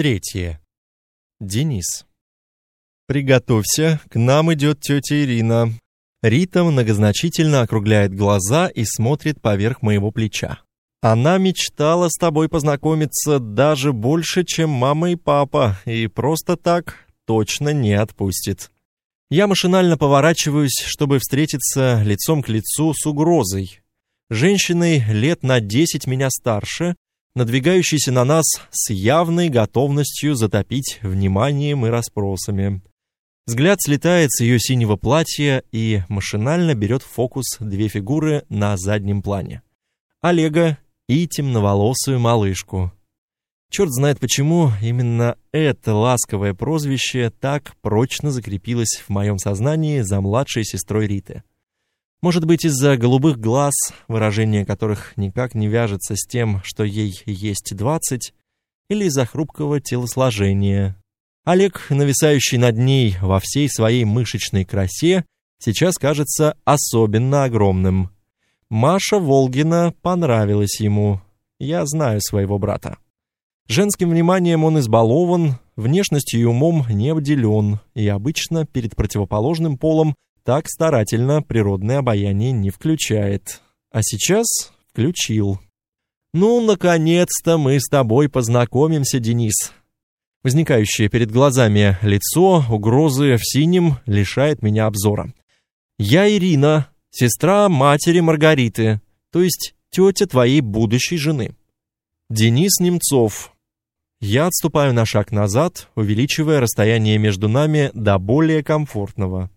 Третье. Денис. Приготовься, к нам идет тетя Ирина. Рита многозначительно округляет глаза и смотрит поверх моего плеча. Она мечтала с тобой познакомиться даже больше, чем мама и папа, и просто так точно не отпустит. Я машинально поворачиваюсь, чтобы встретиться лицом к лицу с угрозой. Женщиной лет на десять меня старше, надвигающийся на нас с явной готовностью затопить вниманием и расспросами. Взгляд слетает с ее синего платья и машинально берет фокус две фигуры на заднем плане. Олега и темноволосую малышку. Черт знает почему именно это ласковое прозвище так прочно закрепилось в моем сознании за младшей сестрой Риты. Может быть, из-за голубых глаз, выражение которых никак не вяжется с тем, что ей есть двадцать, или из-за хрупкого телосложения. Олег, нависающий над ней во всей своей мышечной красе, сейчас кажется особенно огромным. Маша Волгина понравилась ему. Я знаю своего брата. Женским вниманием он избалован, внешностью и умом не обделен, и обычно перед противоположным полом так старательно природное обаяние не включает. А сейчас включил. Ну, наконец-то мы с тобой познакомимся, Денис. Возникающее перед глазами лицо угрозы в синем лишает меня обзора. Я Ирина, сестра матери Маргариты, то есть тетя твоей будущей жены. Денис Немцов. Я отступаю на шаг назад, увеличивая расстояние между нами до более комфортного.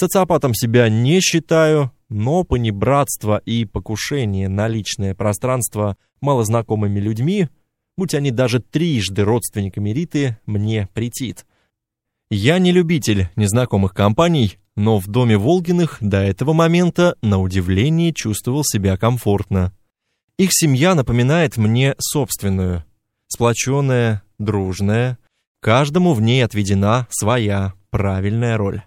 Социопатом себя не считаю, но понебратство и покушение на личное пространство малознакомыми людьми, будь они даже трижды родственниками Риты, мне претит. Я не любитель незнакомых компаний, но в доме Волгиных до этого момента, на удивление, чувствовал себя комфортно. Их семья напоминает мне собственную. Сплоченная, дружная, каждому в ней отведена своя правильная роль.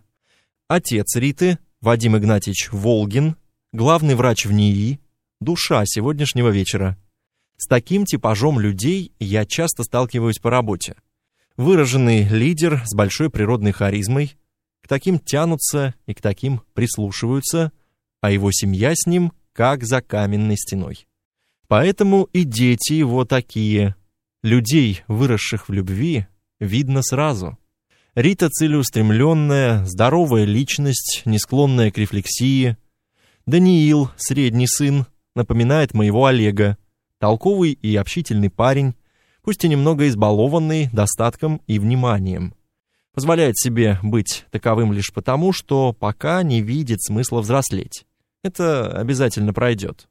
Отец Риты, Вадим Игнатьевич Волгин, главный врач в НИИ, душа сегодняшнего вечера. С таким типажом людей я часто сталкиваюсь по работе. Выраженный лидер с большой природной харизмой, к таким тянутся и к таким прислушиваются, а его семья с ним как за каменной стеной. Поэтому и дети его такие. Людей, выросших в любви, видно сразу. Рита целеустремленная, здоровая личность, не склонная к рефлексии. Даниил, средний сын, напоминает моего Олега, толковый и общительный парень, пусть и немного избалованный достатком и вниманием. Позволяет себе быть таковым лишь потому, что пока не видит смысла взрослеть. Это обязательно пройдет.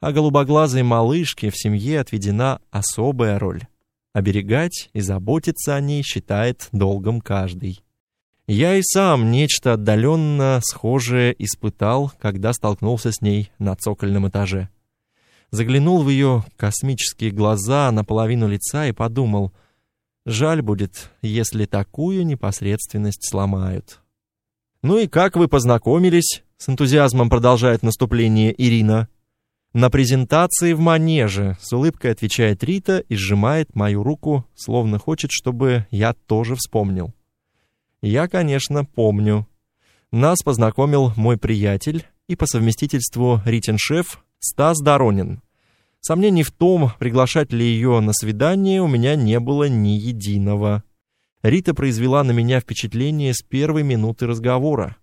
А голубоглазой малышке в семье отведена особая роль. Оберегать и заботиться о ней считает долгом каждый. Я и сам нечто отдаленно схожее испытал, когда столкнулся с ней на цокольном этаже. Заглянул в ее космические глаза наполовину лица и подумал, жаль будет, если такую непосредственность сломают. «Ну и как вы познакомились?» — с энтузиазмом продолжает наступление Ирина. На презентации в манеже с улыбкой отвечает Рита и сжимает мою руку, словно хочет, чтобы я тоже вспомнил. Я, конечно, помню. Нас познакомил мой приятель и по совместительству Ритин шеф Стас Доронин. Сомнений в том, приглашать ли ее на свидание, у меня не было ни единого. Рита произвела на меня впечатление с первой минуты разговора.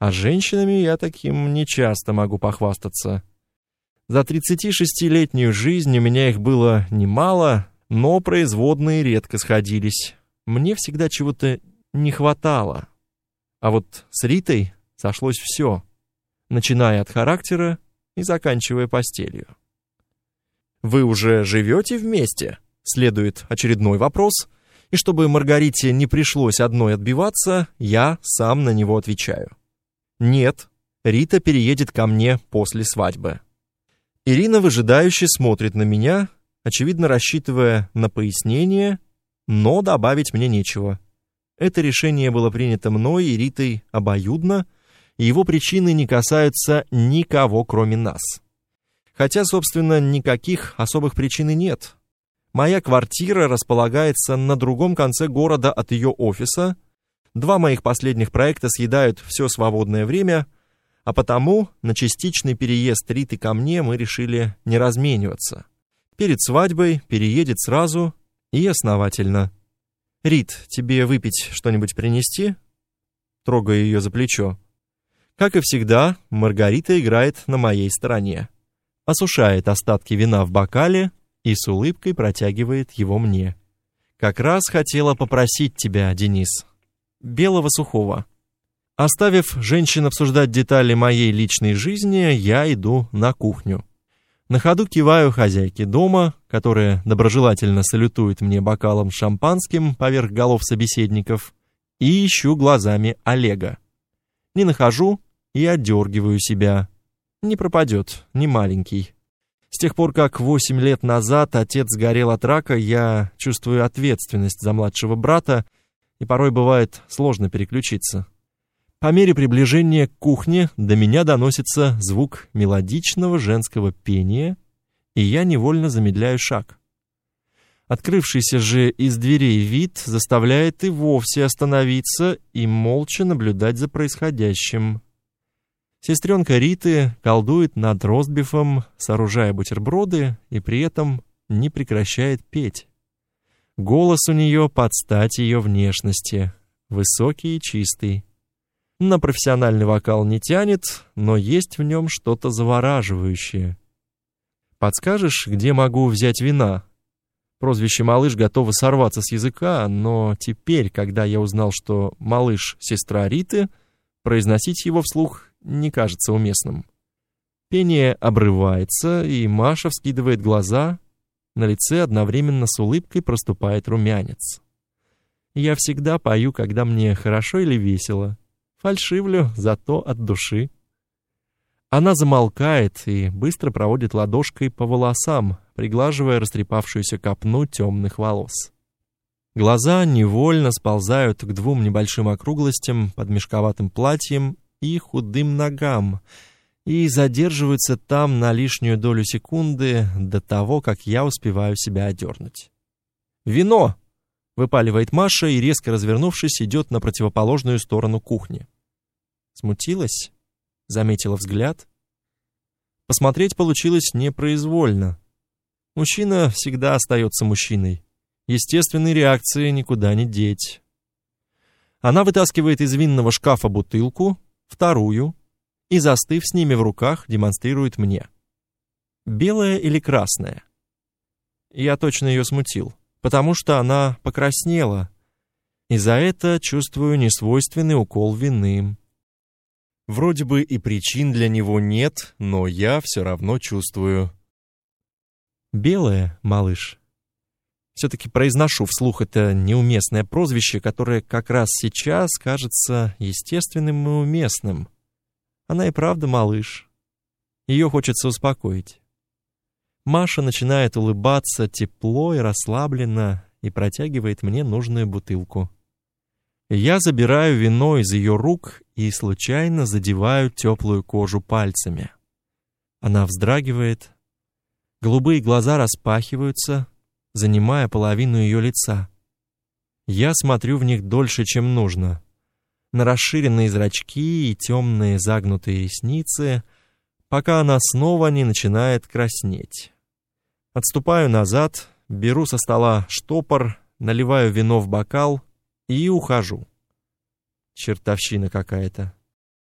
А женщинами я таким не часто могу похвастаться. За 36-летнюю жизнь у меня их было немало, но производные редко сходились. Мне всегда чего-то не хватало. А вот с Ритой сошлось все, начиная от характера и заканчивая постелью. «Вы уже живете вместе?» Следует очередной вопрос, и чтобы Маргарите не пришлось одной отбиваться, я сам на него отвечаю. «Нет, Рита переедет ко мне после свадьбы». Ирина выжидающе смотрит на меня, очевидно рассчитывая на пояснение, но добавить мне нечего. Это решение было принято мной и Ритой обоюдно, и его причины не касаются никого, кроме нас. Хотя, собственно, никаких особых причин и нет. Моя квартира располагается на другом конце города от ее офиса. Два моих последних проекта съедают все свободное время, а потому на частичный переезд Риты ко мне мы решили не размениваться. Перед свадьбой переедет сразу и основательно. Рит, тебе выпить что-нибудь принести? Трогая ее за плечо. Как и всегда, Маргарита играет на моей стороне. Осушает остатки вина в бокале и с улыбкой протягивает его мне. Как раз хотела попросить тебя, Денис. Белого сухого. Оставив женщин обсуждать детали моей личной жизни, я иду на кухню. На ходу киваю хозяйке дома, которая доброжелательно салютует мне бокалом шампанским поверх голов собеседников, и ищу глазами Олега. Не нахожу и одергиваю себя. Не пропадет, не маленький. С тех пор, как восемь лет назад отец сгорел от рака, я чувствую ответственность за младшего брата, и порой бывает сложно переключиться. По мере приближения к кухне до меня доносится звук мелодичного женского пения, и я невольно замедляю шаг. Открывшийся же из дверей вид заставляет и вовсе остановиться и молча наблюдать за происходящим. Сестренка Риты колдует над ростбифом, сооружая бутерброды, и при этом не прекращает петь. Голос у нее под стать ее внешности, высокий и чистый. На профессиональный вокал не тянет, но есть в нем что-то завораживающее. Подскажешь, где могу взять вина? Прозвище «Малыш» готово сорваться с языка, но теперь, когда я узнал, что «Малыш» — сестра Риты, произносить его вслух не кажется уместным. Пение обрывается, и Маша вскидывает глаза, на лице одновременно с улыбкой проступает румянец. Я всегда пою, когда мне хорошо или весело. Фальшивлю, зато от души. Она замолкает и быстро проводит ладошкой по волосам, приглаживая растрепавшуюся копну темных волос. Глаза невольно сползают к двум небольшим округлостям под мешковатым платьем и худым ногам и задерживаются там на лишнюю долю секунды до того, как я успеваю себя одернуть. «Вино!» Выпаливает Маша и, резко развернувшись, идет на противоположную сторону кухни. Смутилась, заметила взгляд. Посмотреть получилось непроизвольно. Мужчина всегда остается мужчиной. Естественной реакции никуда не деть. Она вытаскивает из винного шкафа бутылку, вторую и, застыв с ними в руках, демонстрирует мне. Белая или красная? Я точно ее смутил потому что она покраснела, и за это чувствую несвойственный укол вины. Вроде бы и причин для него нет, но я все равно чувствую. Белая, малыш. Все-таки произношу вслух это неуместное прозвище, которое как раз сейчас кажется естественным и уместным. Она и правда малыш. Ее хочется успокоить. Маша начинает улыбаться тепло и расслабленно и протягивает мне нужную бутылку. Я забираю вино из ее рук и случайно задеваю теплую кожу пальцами. Она вздрагивает, голубые глаза распахиваются, занимая половину ее лица. Я смотрю в них дольше, чем нужно. На расширенные зрачки и темные загнутые ресницы, пока она снова не начинает краснеть. Отступаю назад, беру со стола штопор, наливаю вино в бокал и ухожу. Чертовщина какая-то.